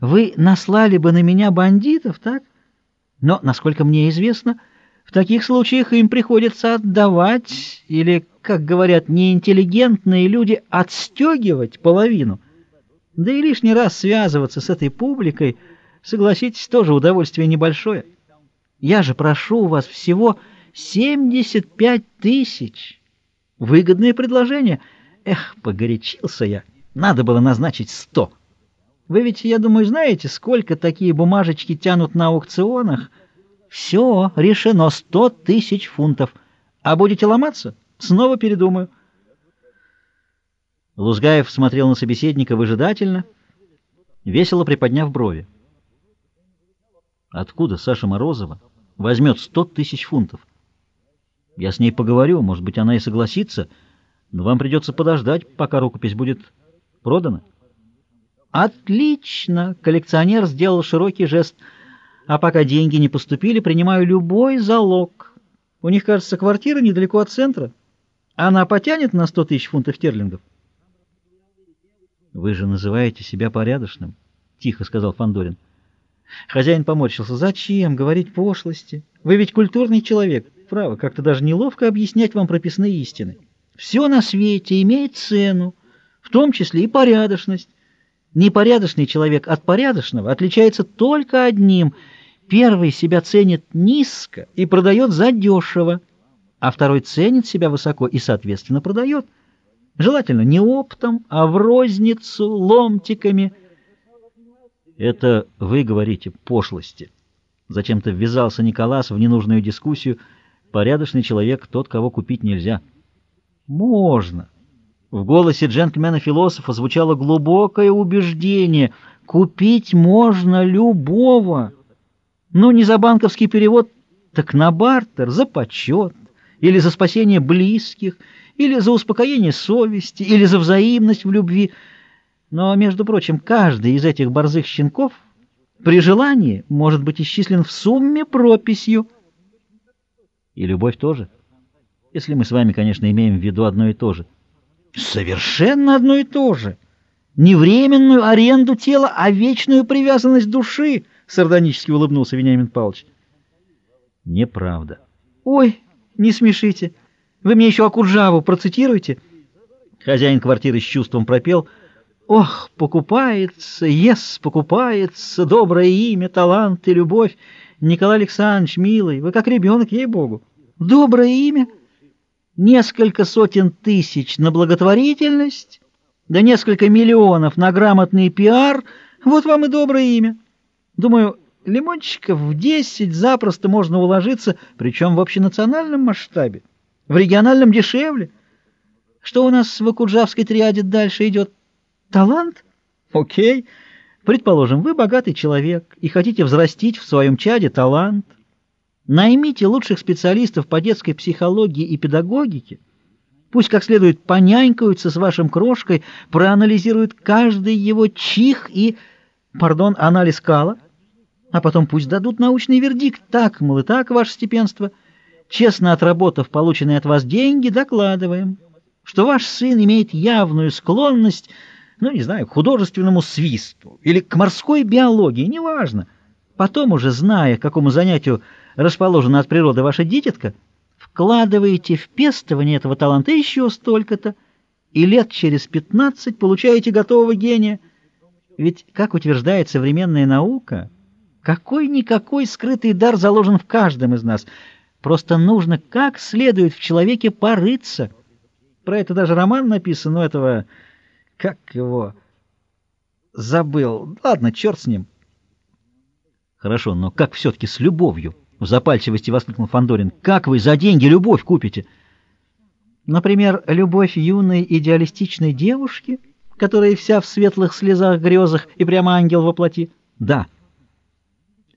Вы наслали бы на меня бандитов, так? Но, насколько мне известно, в таких случаях им приходится отдавать, или, как говорят неинтеллигентные люди, отстегивать половину. Да и лишний раз связываться с этой публикой, согласитесь, тоже удовольствие небольшое. Я же прошу у вас всего 75 тысяч. Выгодное предложение. Эх, погорячился я. Надо было назначить 100. Вы ведь, я думаю, знаете, сколько такие бумажечки тянут на аукционах? Все, решено, сто тысяч фунтов. А будете ломаться? Снова передумаю. Лузгаев смотрел на собеседника выжидательно, весело приподняв брови. Откуда Саша Морозова возьмет сто тысяч фунтов? Я с ней поговорю, может быть, она и согласится, но вам придется подождать, пока рукопись будет продана. Отлично! Коллекционер сделал широкий жест. А пока деньги не поступили, принимаю любой залог. У них, кажется, квартира недалеко от центра. Она потянет на сто тысяч фунтов стерлингов? Вы же называете себя порядочным, — тихо сказал Фандорин. Хозяин поморщился. Зачем говорить пошлости? Вы ведь культурный человек. Право, как-то даже неловко объяснять вам прописные истины. Все на свете имеет цену, в том числе и порядочность. Непорядочный человек от порядочного отличается только одним. Первый себя ценит низко и продает задешево, а второй ценит себя высоко и, соответственно, продает. Желательно не оптом, а в розницу, ломтиками. Это вы говорите пошлости. Зачем-то ввязался Николас в ненужную дискуссию. Порядочный человек тот, кого купить нельзя. Можно. В голосе джентльмена-философа звучало глубокое убеждение. Купить можно любого. Ну, не за банковский перевод, так на бартер, за почет, или за спасение близких, или за успокоение совести, или за взаимность в любви. Но, между прочим, каждый из этих борзых щенков при желании может быть исчислен в сумме прописью. И любовь тоже, если мы с вами, конечно, имеем в виду одно и то же. Совершенно одно и то же. Не временную аренду тела, а вечную привязанность души, сардонически улыбнулся Вениамин Павлович. Неправда. Ой, не смешите. Вы мне еще Акуджаву процитируете? Хозяин квартиры с чувством пропел. Ох, покупается, ес, покупается, доброе имя, талант и любовь. Николай Александрович, милый, вы как ребенок, ей-богу. Доброе имя? Несколько сотен тысяч на благотворительность, да несколько миллионов на грамотный пиар, вот вам и доброе имя. Думаю, лимончиков в десять запросто можно уложиться, причем в общенациональном масштабе, в региональном дешевле. Что у нас в Акуджавской триаде дальше идет? Талант? Окей. Предположим, вы богатый человек и хотите взрастить в своем чаде талант. Наймите лучших специалистов по детской психологии и педагогике, пусть как следует понянькаются с вашим крошкой, проанализируют каждый его чих и, пардон, анализ кала, а потом пусть дадут научный вердикт, так, мол, и так, ваше степенство, честно отработав полученные от вас деньги, докладываем, что ваш сын имеет явную склонность, ну, не знаю, к художественному свисту или к морской биологии, неважно. Потом уже, зная, к какому занятию расположена от природы ваша дитятка, вкладываете в пестование этого таланта еще столько-то, и лет через пятнадцать получаете готового гения. Ведь, как утверждает современная наука, какой-никакой скрытый дар заложен в каждом из нас. Просто нужно как следует в человеке порыться. Про это даже роман написан, но этого... Как его... Забыл. Ладно, черт с ним. Хорошо, но как все-таки с любовью? В запальчивости воскликнул Фандорин. Как вы за деньги любовь купите? Например, любовь юной идеалистичной девушки, которая вся в светлых слезах, грезах и прямо ангел во плоти? Да.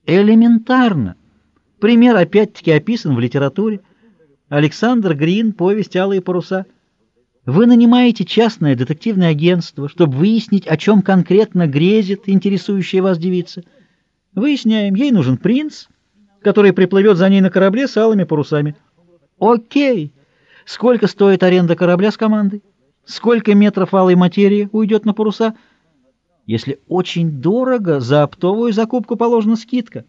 Элементарно. Пример опять-таки описан в литературе. Александр Грин, повесть «Алые паруса». Вы нанимаете частное детективное агентство, чтобы выяснить, о чем конкретно грезит интересующая вас девица. Выясняем, ей нужен принц — который приплывет за ней на корабле с алыми парусами. Окей. Сколько стоит аренда корабля с командой? Сколько метров алой материи уйдет на паруса? Если очень дорого, за оптовую закупку положена скидка.